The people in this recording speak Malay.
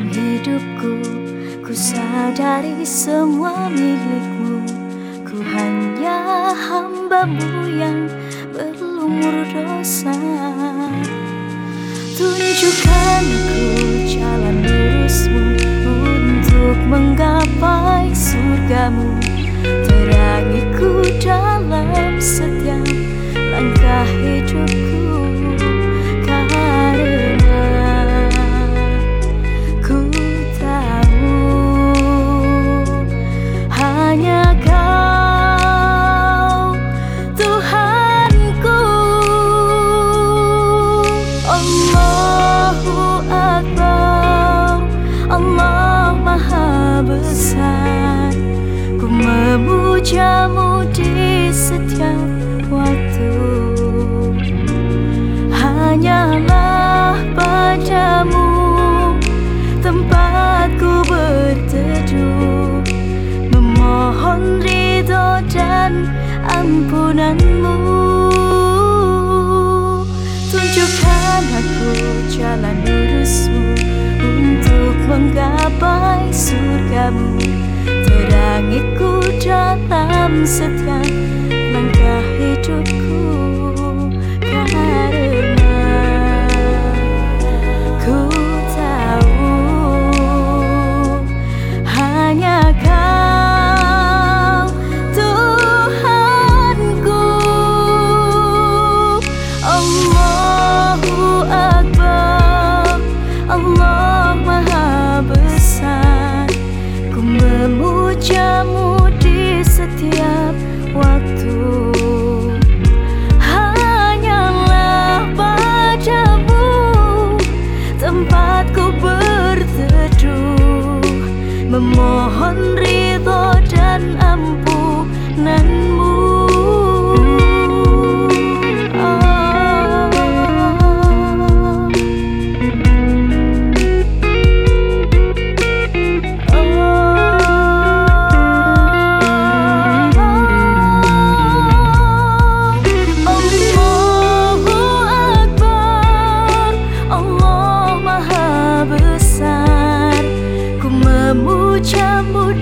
hidupku Ku sadari semua milikmu. Ku hanya hambamu yang berlumur dosa. Tunjukkan aku memujamu di setiap waktu. Hanyalah padamu tempatku berteduh. Memohon ridho dan ampunanmu. Tunjukkan aku jalan lurusmu Untuk menggapai surgamu Setiap langkah hidupku besar. Ku memujamu